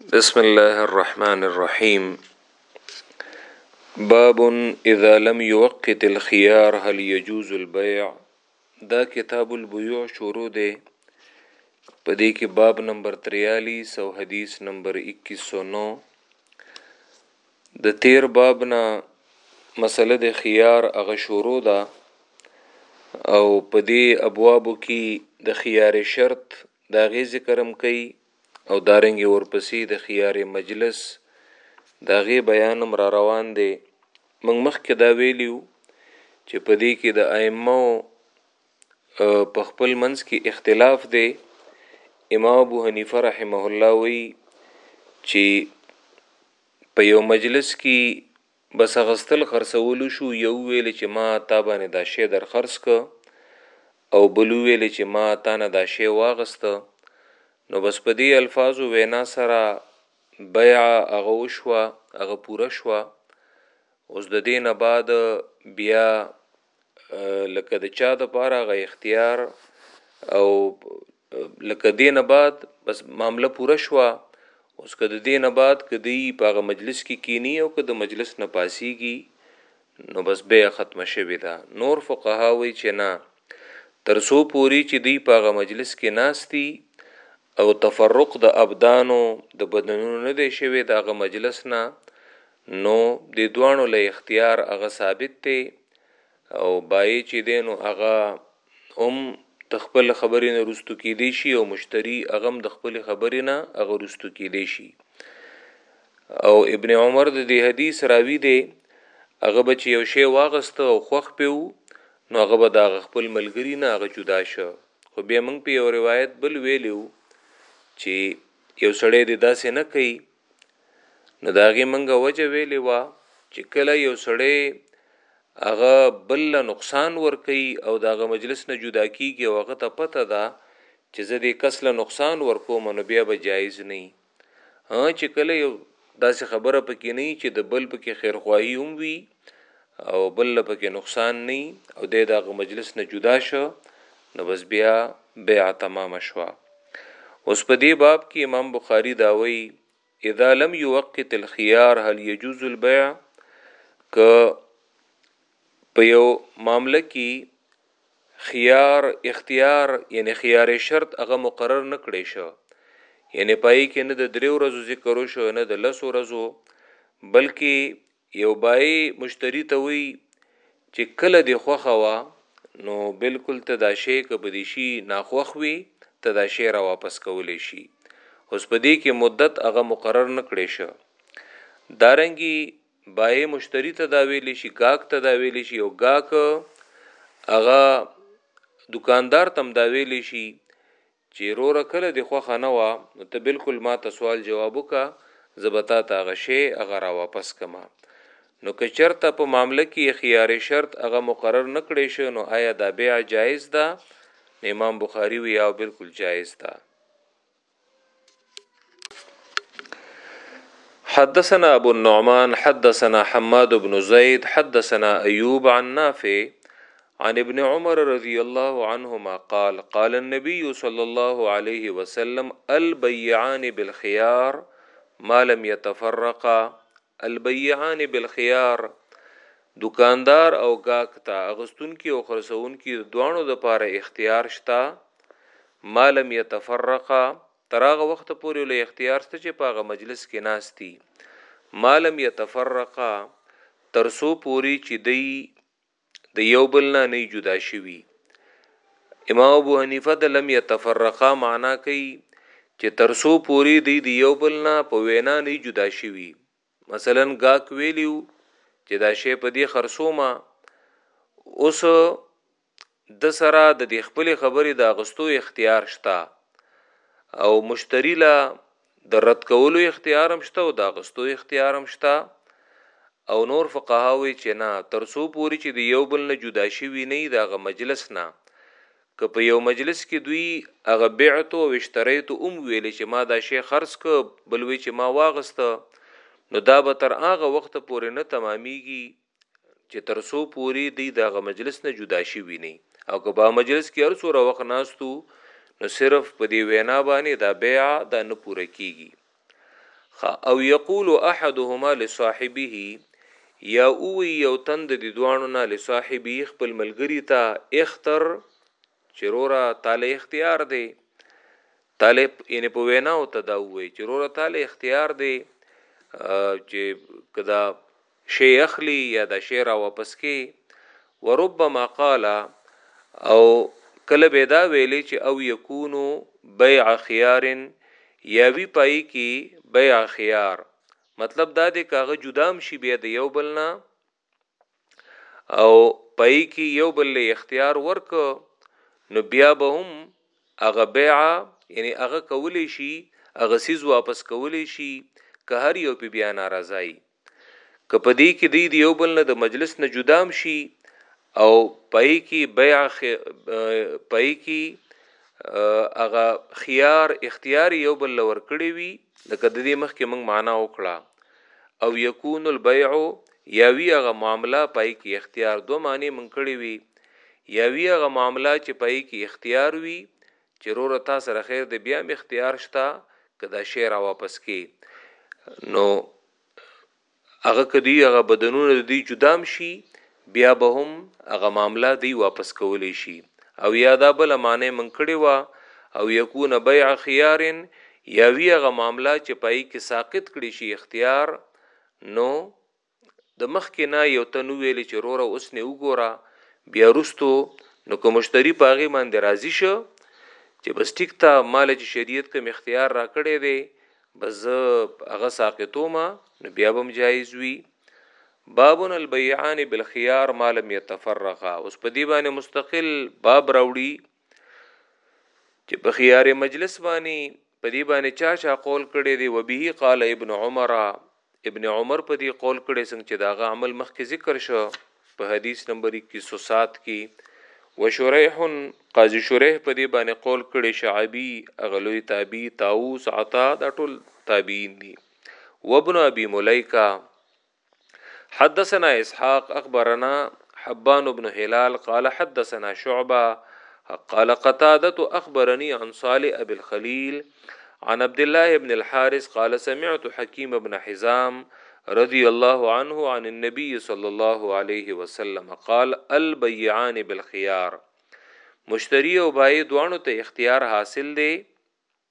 بسم الله الرحمن الرحيم باب اذا لم يوقت الخيار هل يجوز البيع دا کتاب البيوع شروع دی په دې کې باب نمبر 43 او حدیث نمبر 2109 د تیر باب نه مسله د خيار هغه شروع ده او په دې ابوابو کې د خيار شرط دا غي ذکرم کوي او دارنګه ورپسې د خيار مجلس د هغې بيان هم را روان دی موږ مخکې دا ویلي وو چې په دې کې د ائمه په خپل منځ کې اختلاف دی امام ابو حنیفه رحمه الله وی چې په یو مجلس کې بس اخستل خرڅولو شو یو وویل چې ما تا باندې دا شی در خرڅ که او بل وویل چې ما تا نه دا شی واغسته نو بس په دې الفاظو وینا سره بیع هغه وشوه هغه پوره شوه اوس د دې نه بعد بیا لکه د چا د پاره غ اختیار او لکه دې نه بعد بس معامله پوره شوه اوس که د دې نه بعد که دی په هغه مجلس کې کینی او که د مجلس نه پاسیږي نو بس بیع ختمه شوې ده نور فقها وی چې نه تر څو پوری چې دی په هغه مجلس کې ناستی او تفرق د ابدانو د بدنونو نه دی شوی د هغه مجلس نه نو د دوانو له اختیار هغه ثابت دی او بای چې دی نو هغه هم د خپل خبرې نه رستو کېدی شي او مشتری هغه هم د خپل خبرې نه هغه رستو کېدی شي او ابن عمر د دې حدیث راوی دی هغه به چې یو شی واغسته او خوخ پیو نو هغه به دا خپل ملګری نه هغه جدا شه خو بیا موږ په یو روایت بل ویلیو چې یو سړی د داسې نه کوي نو د هغې منګه وجه ویلې وه چې کله یو سړی هغه بل له نقصان ورکوي او د هغه مجلس نه جدا کیږي او هغه ته پته ده چې زه دې کس له نقصان ورکوم نو بیا به جایز نه وي چې کله یو داسې خبره پکې نه چې د بل پکې خیرخواهي هم وي او بل له پکې نقصان نه او د دغه مجلس نه جدا شو نو بس بیا بیع تمام شوه اوس په دې باب کې امام بخاری دا وایي اذا لم يوقت الخيار هل يجوز البيع ک په یو معاملې کې خيار اختیار یعنی خيار شرط هغه مقرر نکړې شو یعنی پای کې نه د درې ورځو ذکر شو نه د لس ورځو بلکې یو بایی مشتری ته وایی چی کله دی خوښه وه نو بلکل ته دا شی که په دی شی ناخوښ وی ته دا شی را واپس کولی شی اوس په دی کی مدت هغه مقرر نه کړی شه دارنګی بایی مشتری ته دا ویلی شی ګاک ته دا ویلی شی او ګاک هغه دوکاندار تم دا ویلی شی چی روره کله دی خوښه نه وه نو ته بلکل ماته سوال جواب وکه زه به تاته هغه شی هغه راواپس کمه نو که چرته په معامله کی خیار شرط هغه مقرر نه کړی شو نو ایا دا بیع جایز ده نو امام بخاری وی او بلکل جایز ده. حدثنا ابو النعمان حدثنا حماد بن زيد حدثنا ايوب عن نافع عن ابن عمر رضي الله عنهما قال قال النبي صلى الله عليه وسلم البيعان بالخيار ما لم يتفرقا البيعان بالخيار، دوکاندار او ګاک ته، اغستونکي او خرڅونکي، د دواړو دپاره اختيار شته، ما لم يتفرقا، تر هغه وخته پورې له اختيار سته چې په هغه مجلس کې ناست دي، ما لم يتفرقا، تر څو پورې چې دوی. د یو بل نه نه جدا شوي امام ابو حنیفه د لم یتفرقا معنا کوي چې ترسو پوری دی د یو بل نه په وینا نه جدا شوي مثلا گاک ویلیو چې دا شی په دې خرصومه اوس د سره د دې خپل خبرې د اغستو اختیار شته او مشتری لا د رد کولو اختیار هم شته او د اخیستو اختیار هم شته او نور فقهاء وایي چې نه تر څو پورې چې د یو بل نه جدا شوي نه وي د هغه مجلس نه که په یو مجلس کې دوی هغه بعت او اشتریت هم ویلې چې ما دا شی خرڅ که بل وایي چې ما واغسته نو دا به تر هغه وخته پورې نه تمامیږي چې تر څو پوري دی دا غ مجلس نه جدا شي وی نه او که با مجلس کې هر څو را وخت ناستو نو صرف په دی وینا باندې دا بیعه دا نه پوره کیږي خا او یقول احدهما لصاحبه یا اوی یو تند د دوانو نه لصاحبی خپل ملګری ته اختر چرورا تعالی اختیار دی تعالی ان په وینا او تداوی چرورا تعالی اختیار دی چې کدا شی اخلی یا دا شی را واپس کی وربما قال او کله به دا ویلی چی او یکون بیع خیار یا وی پای کی بیع خیار مطلب دا دی که هغه جدا هم شی بیا د یو بل نه او پای کی یو بل له اختیار ورک نو بیا به هم هغه بیع یعنی هغه کولی شی هغه سیز واپس کولی شی که هر یو په بیا ناراضای. که په دې کې دی د یو بل نه د مجلس نه جدام شي او پای کې بیع پای کې هغه خيار اختیار یو بل لور کړی وي لکه د دې مخ کې موږ معنا وکړه او یکون البيع یا وی هغه معاملہ پای کې اختیار دوه معنی موږ کړی وي یا وی هغه معاملہ چې پای کې اختیار وي چې روره تا سره خیر دی بیا هم اختیار شته که دا شی را واپس کی نو هغه کدی هغه بدنونه د دې جدام شي بیا به هم هغه معاملې دی واپس کولی شي او یا دا بل معنی من کړي وا او یکون بیع خيار یا وی هغه معاملې چې پای کې ساقط کړي شي اختیار نو د مخکې نه یو تن وویل چې روره اوس نه وګوره بیا وروسته نو که مشتری په هغه باندې راضی شو چې بس ټیک تا مال چې شریعت کوم اختیار را کړی دی بس زه هغه ساقطوم نو بیا بم جایز وی بابن البیعان بالخيار ما لم يتفرقا اوس په دی باندې مستقل باب راوړي چې په خيار مجلس باندې په دې باندې چا چا قول کړی دی وبه قال ابن عمر ابن عمر په دې قول کړی څنګه چې داغه عمل مخکې ذکر شو په حدیث نمبر 2107 کې وشریح قاضی شریح په دې باندې قول کړی شعبی اغلوی تابعی طاووس عطا دا ټول تابعین دي وابن ابي مليکه حدثنا اسحاق اخبرنا حبان بن هلال قال حدثنا شعبه قال قتادة اخبرني عن صالح ابي الخليل عن عبد الله بن الحارث قال سمعت حكيم بن حزام رضی الله عنه عن النبي صلى الله عليه وسلم قال البيعان بالخيار مشتری او بای دوانو ته اختیار حاصل دی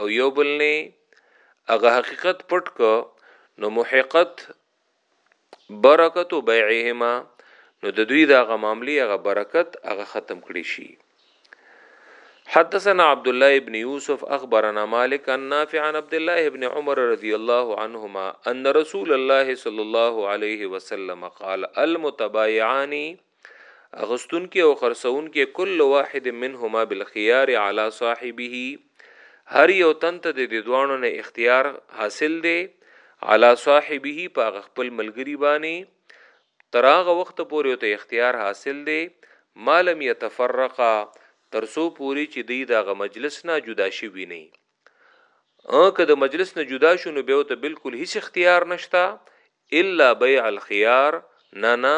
او یو بل نه هغه حقیقت پټ کو نو محقت برکت بیعهما نو د دوی دا غ معاملې هغه برکت هغه ختم کړي شي حدثنا عبد الله ابن يوسف اخبرنا مالك عن نافع عن عبد الله ابن عمر رضي الله عنهما ان رسول الله صلى الله عليه وسلم قال المتبايعان اخستونکی او خرڅونکی کل واحد منهما بالخيار على صاحبه هر یو تن ته د دې دواړو نه اختیار حاصل دی علا صاحبه په خپل ملګری باندې تر هغه وخت پورې ته اختیار حاصل دی مالم یتفرقا ترسو پوری چې دی دغه مجلس نه جدا شوی نه او که د مجلس نه جدا شو نو به ته بالکل هیڅ اختیار نشتا الا بیع الخيار نه نه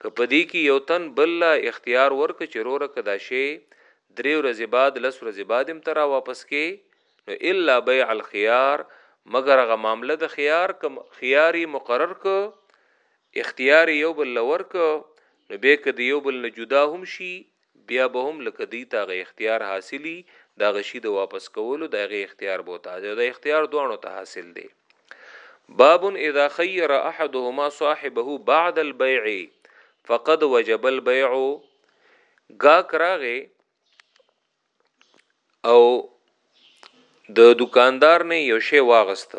که پدې کې یو تن بل اختیار ورک چرور کدا شی درې ورځې بعد لس ورځې بعد هم ترا واپس کې نو الا بیع الخيار مگر هغه معاملې د خيار کم خياري مقرر ک اختیار یو بل لور ک نو به کدی یو بل نه جدا هم شي بيا به هم لکه دي ته هغه اختيار حاصلي دهغه شي د واپس کولو د هغې اختيار به تا ته دا اختيار دواړو ته حاصل دی باب اذا خير احدهما صاحبه بعد البيع فقد وجب البيع ګاک راغې او د دکاندار نه یو شی واغست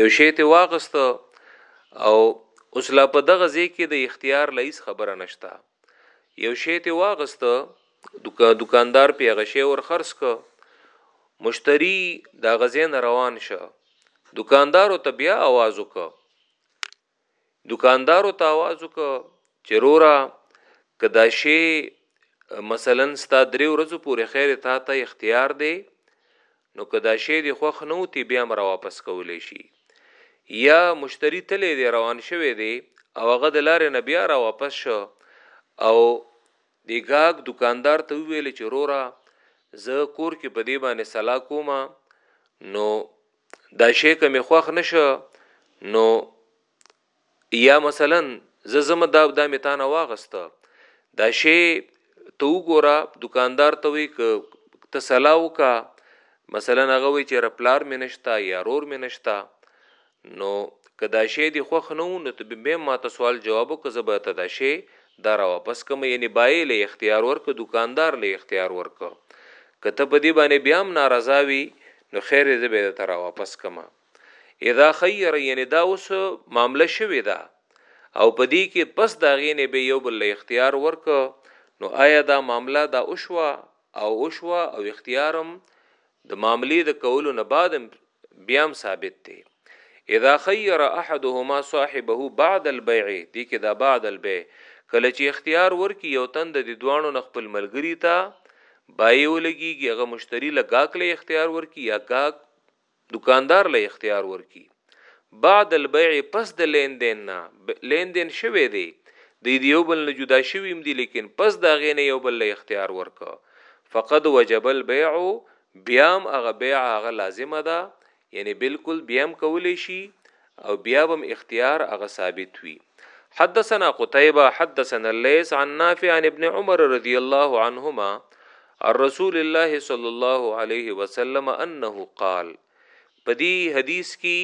یو شی ته واغست او اوس لا په دغه ځای کې د اختیار لایس خبره نشتا یو شی ته واغست دکا دکاندار په هغه شی ور خرڅ ک مشتری دا غزین روان شه دکاندار ته بیا आवाज وکړه دوکاندارو ته आवाज وکړ چې رورا کدا شی مثلا ستا درې ورځې پورې خیر تا ته اختیار دی نو کدا شی دی خوخ نه وتی بیا مر واپس کولې شي یا مشتری تلې دی روان شوی دی او هغه د لارې نه بیا را واپس شو او د غاګ دکاندار ته ویل چې رورا زه کور کې په دی باندې سلا کومه نو دا شی که می خوښ نشه نو یا مثلا زه زم دا دا میتانه واغسته دا شی ته وګوره دکاندار ته وی ک ته سلا وکا مثلا هغه وی چې رپلار می نشتا یا رور می نشتا نو که دا شی دی خوښ نه نو ته به ما ته سوال جواب که زه به ته دا شی دا را واپس کمه یعنی بایی له اختیار ورکه دوکاندار له اختیار ورکه که ته په دی باندی بیا هم نارضا وی نو خیر دی زه به درته را واپس کمه اذا خیر یعنی دا اوس معامله شوی ده او په دی کې پس دا غینه به یو بل له اختیار ورکه نو آیا دا معامله دا اوشوا او وشوه او اختیار هم د معاملې د کولو نه بعد هم بیا هم ثابت دی اذا خیر احدهما صاحبه بعد البيع دې کې دا بعد البيع کله چې اختیار ورکی یو تند د دوانو نه خپل ملګری ته بایو لګیږي هغه مشتری له گاک له اختیار ورکی یا گاک دوکاندار له اختیار ورکړي بعد البیع پس د لین دین نه لین دین شوی دی دی دی یو بل نه جدا شوی هم دی لیکن پس دا غې نه یو بل له اختیار ورکړه فقد وجب البیع بیام هغه بیع هغه لازمه ده یعنی بالکل بیام کولی شي او بیا به هم اختیار هغه ثابت وي حدثنا قتيبه حدثنا الليث عن نافع عن ابن عمر رضي الله عنهما عن رسول الله صلى الله عليه وسلم انه قال پدی حدیث کی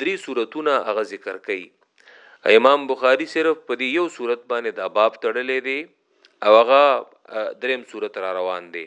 دری صورتونه اغه ذکر کړي امام بخاری صرف پدی یو صورت باندې دا باب تړلې دی او هغه دریم صورت را روان دی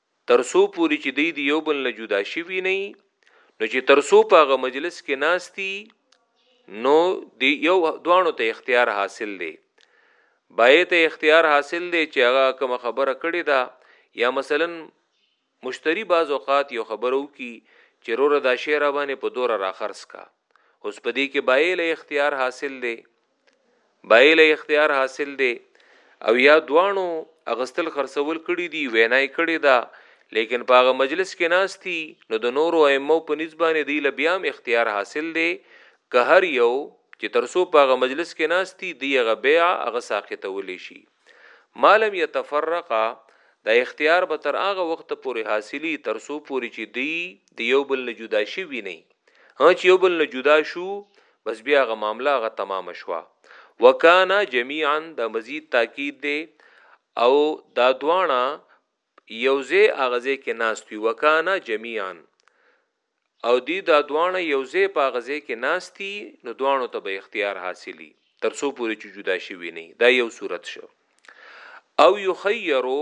تر څو پورې چې دوی د یو بل نه جدا شوي نه وي، نو چې تر څو په هغه مجلس کې ناست دي، نو د یو دواړو ته اختیار حاصل دی. بایع ته اختیار حاصل دی چې هغه کومه خبره کړې ده یا مثلاً مشتري بعض اوقات یو خبره وکړي چې روره دا شی راباندې په دوره راخرڅ کا، اوس په دې کې بایع له اختیار حاصل دی. بایله اختیار حاصل دی او یا دوانو اغستل خرڅول کړی دی وینای کړی دا لیکن په هغه مجلس کې ناشتي نو د نورو ائمه په نسبانه دی لبیام اختیار حاصل دی که هر یو چې ترسو په هغه مجلس کې ناشتي دی هغه بیع هغه ساقطول شي مالم یتفرقا دا اختیار به تر هغه وخت پورې حاصلی ترسو پورې چې دی د یو بل نه جدا شي وی نه ها چې یو بل نه جدا شو بس بیا هغه معامله هغه تمامه شوه. وکان جمیعا دا مزید تاکید دی او دا دواړه یو ځای هغه ځای کې ناست وي وکان جمیعا او دی دا دواړه یو ځای په هغه ځای کې ناست دي نو دواړو ته به اختیار حاصلي تر څو پورې چې جدا شوي نه دا یو صورت شو او یخیرو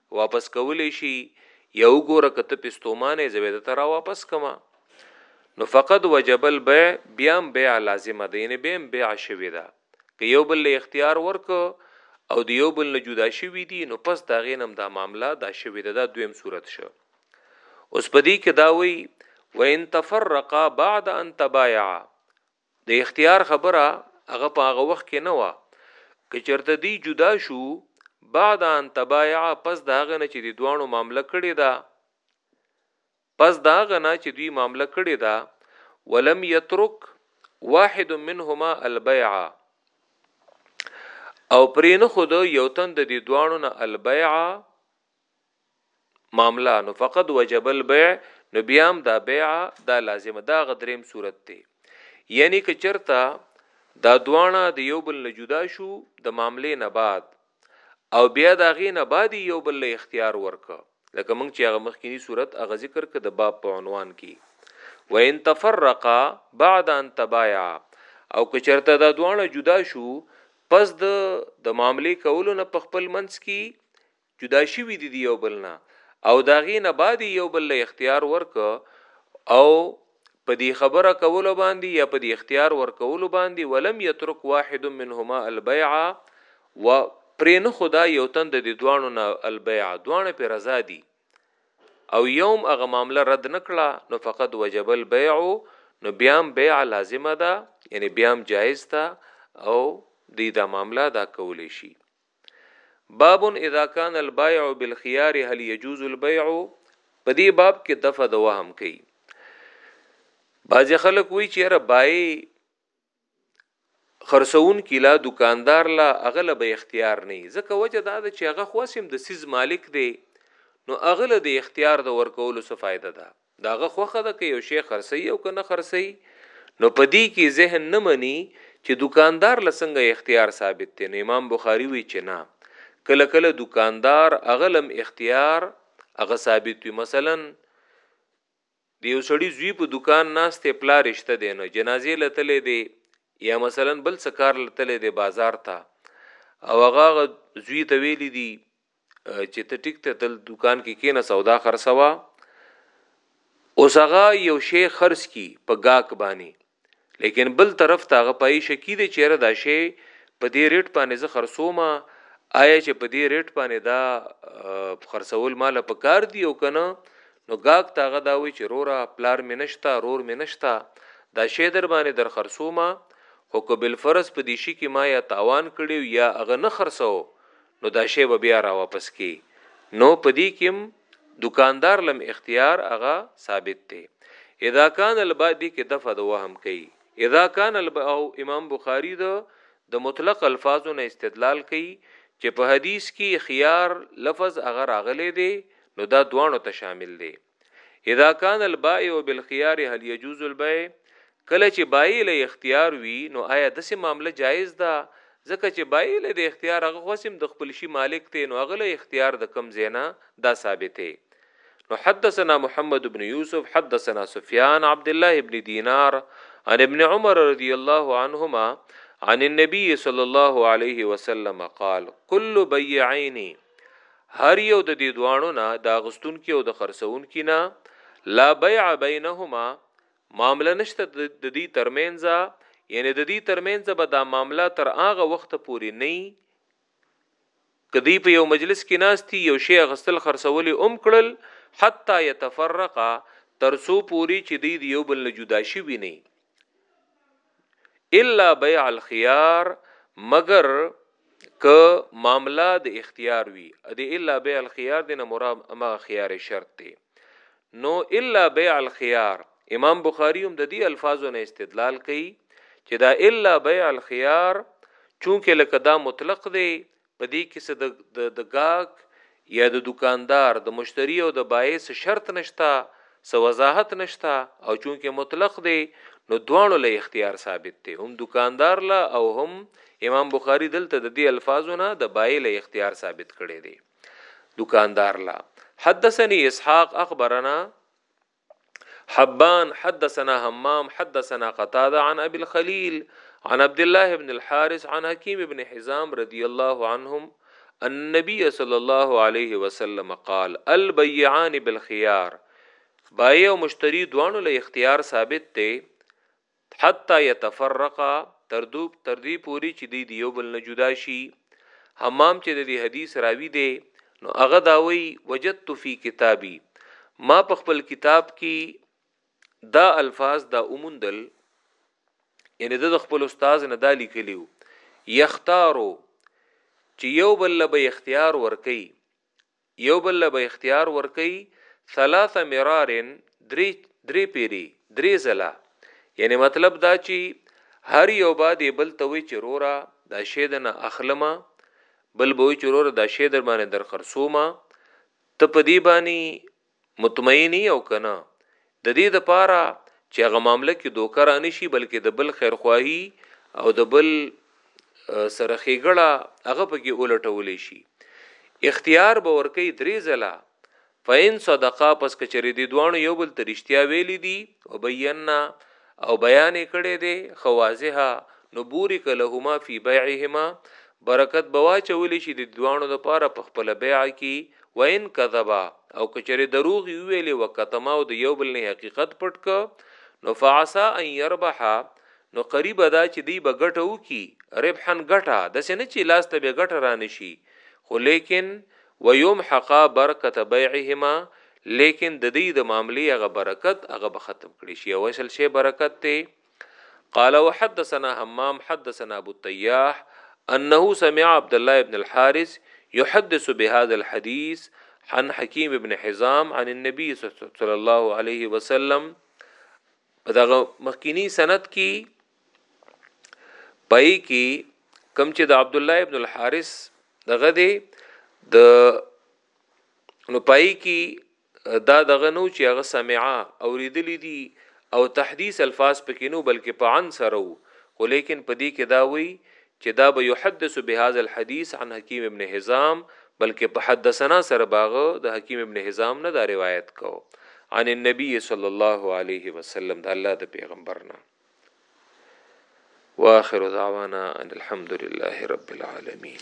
واپس کولی شي یا وګوره که ته پې ستومانه یې زه به درته راواپس کړم نو فقد وجب البیع بیا هم بیع لازمه ده یعنې بیا هم بیع شوې ده که یو بل له اختیار ورک او د یو بل نه جدا شوي دي نو پس د هغې نه هم دا معامله دا شوې ده دا دویم صورت شو اوس په دې کې دا وایي وان تفرقا بعد ان تبایعا د اختیار خبره هغه په هغه وخت کې نه وه که چرته دی جدا شو بعد ان تبايع پس دا غنه چې د دوانو معاملې کړي دا پس دا غنه چې دوی معاملې کړي دا ولم يترك واحد منهما البيع او پرې نه خود یو تند د دوانو نه البيع معامله نو فقط وجب البيع نو بیا هم دا بيع دا لازم دا غدریم صورت دی یعنی که چرته دا دوانه د یو بل نه جدا شو د معاملې نه بعد او بیا دا غي نه بعد یو بل له اختیار ورک لکه موږ چې هغه مخکینی صورت هغه ذکر کړ د باب په عنوان کې و ان تفرقا بعد ان تبايع او که چرته دا دوانه جدا شو پس د د معاملې کولو نه په خپل منځ کې جدا شوي دي د یو بل نه او د هغې نه بعد یې یو بل له اختیار ورکړ او په دې خبره کولو باندې یا په دې اختیار ورکولو باندې ولم یترک واحد منهما البیع و پرې نه خدا یو تن د دې دواړو نه البیع دواړه پې رضا دي او یوم هغه معامله رد نکړه نو فقط وجب البیع نو بیام بیع لازمه ده یعنی بیام جایز ده او دې دا معامله دا کولی شي باب اذا كان البائع بالخيار هل يجوز البيع په دې باب کې دفع د وهم کوي بعض خلک وی چې را بای خرڅون کلا دکاندار لا اغله به اختیار نه ځکه وجه دا ده چې هغه خواسم د سیز مالک دی نو اغله د اختیار د ورکولو څه فائدہ ده د هغه خوښه ده که یو شی خرڅوي او که نه خرڅوي، نو په دې کې ذهن نه مني چې دوکاندار له څنګه اختیار ثابت دی، نو امام بخاري وایي چې نه، کله کله دوکاندار هغه له هم اختیار هغه ثابت وي، مثلا د یو سړي زوی په دوکان ناست دی، پلار یې شته دی نه، جنازې له تللی دی یا مثلا بل څه کار له تللی دی بازار ته او هغه هغه زوی ته ویلي دي، چې ته ټیک ته دل دکان کې کینه سودا خرڅوا اوس هغه یو شی خرڅ کی په گاک باندې لیکن بل طرف ته هغه پای شکی دی چیرې دا شی په دې ریټ باندې زه خرڅومه آیا چې په دې ریټ باندې دا خرڅول مال په کار دی او کنه نو گاک تاغه دا وی چې رورا پلار مې نشتا رور مې نشتا دا شی در باندې در خرڅومه خو کو بل فرض په دې شي کې ما یا تاوان کړیو یا هغه نه خرڅو نو دا شی به بیا راواپس کړي نو په دې کې هم دکاندار لم اختیار هغه ثابت دی اذا کان الباء دې کې دفع د وهم کوي اذا کان الباء او امام بخاری د د مطلق الفاظو نه استدلال کوي چې په حدیث کې خيار لفظ هغه راغلی دی نو دا دوانو ته شامل دی اذا كان البائع بالخيار هل يجوز البيع کله چې بای له اختیار وي نو آیا د سه معاملې جایز ده ځکه چې بای له د اختیار هغه خوسم د خپل شي مالک ته نو هغه له اختیار د کم زینا دا ثابته نو حدثنا محمد بن یوسف حدثنا سفیان عبد الله ابن دینار عن ابن عمر رضی الله عنهما عن النبي صلى الله عليه وسلم قال كل بيعين هر یو د دې دواړو نه د اغستونکي او د خرڅونکي نه لا بیع بینهما معامله نشته د دې ترمنځ یعنی د دې ترمنځ به دا معامله تر هغه وخت پورې نه کدی په یو مجلس کې ناشتي یو شی غسل خرڅولې ام کړل حتا يتفرقا ترسو پوری چې دی یو بل نه جدا شي ویني الا بيع الخيار مگر ک معاملہ د اختیار وی د الا بيع الخيار دنه مراد ما خيار شرط ته نو الا بيع الخيار امام بخاری هم د دې الفاظو نه استدلال کوي چې دا الا بيع الخيار چونکه لکه دا مطلق دی په دې کې څه د د ګاګ یا د دوکاندار، د مشتري او د بایع څه شرط نشته، څه وضاحت نشته او چونکه مطلق دی نو دواړو له اختیار ثابت دی، هم دوکاندار له او هم امام بخاري دلته د دې الفاظو نه د بایع له اختیار ثابت کړی دی دوکاندار له. حدثني اسحاق اخبرنا. حبان حدثنا حمام حدثنا قتاده عن ابي الخليل عن عبد الله بن الحارث عن حكيم بن حزام رضي الله عنهم النبي صلى الله عليه وسلم قال البيعان بالخيار بای او مشتری دوانو له اختیار ثابت دی حتی یتفرقا تر دو تر دې پوري چې دی دیو بل نه جدا شي حمام چې د دې حدیث راوی دی نو هغه دا وی وجدت فی کتابی ما په خپل کتاب کې دا الفاظ دا اومندل یعنی د خپل استاد نه دا لیکلیو یختارو چې یو بل به اختیار ورکي یو بل له به اختیار ورکوي ثلاث مرار درې درې پیری درې ځله یعنی مطلب دا چی هر یو با دی بل ته وی چروره دا شی دنه اخلمه بل به وی چروره دا شی در باندې در خرڅومه ته په دی باندې مطمئن یی او که نه؟ ددی دپاره چی هغه معامله کی دوکه رانشی بلکه د بل خیرخواهی او د بل سره ښیګړه هغه پکی ولټول شی اختیار به ورکوی دری ځله فان صدقا پس که چیری دی دواړو یو بل ته رښتیا ویلی دی وبینا او بیان یی کړی دی ښه واضحه نو بورک لهما فی بیعهما برکت به واچول شي د دواړو لپاره په خپله بيعه کي، وان کذبا، او که چېرې دروغ يې وويلې، وکتما، او د يو بل نه يې حقيقت پټ کړ، نو فعسا ان يربحا، نو قريبه ده چي دوی به ګټه وکړي، ربحا ګټه، داسي نه چي لاس ته به يې ګټه رانه شي، خو ليکن، ويمحقا برکة بيعهما، ليکن د دوی د معاملې هغه برکت هغه به ختم کړی شي او اصل شی برکت دی، قال وحدثنا همام حدثنا ابو التياح انه سمع عبد الله بن الحارث يحدث بهذا الحديث عن حكيم بن حزام عن النبي صلى الله عليه وسلم دغه مخکینی سند کی پای کی کم چې د عبد الله ابن الحارث دغه دی د نو پای کی دا دغه نه وو چې هغه سمعا، اورېدلي دي، او تحديث الفاظ په کې نه وو بلکې په عن سره وو، خو ليکن په دې کې دا وایي چې دا به يحدث بهذا الحديث عن حکيم ابن حزام بلکې په حدثنا سره به هغه د حکيم ابن حزام نه دا روايت کو عن النبي صلى الله عليه وسلم د الله د پیغمبر نه واخر دعوانا ان الحمد لله رب العالمين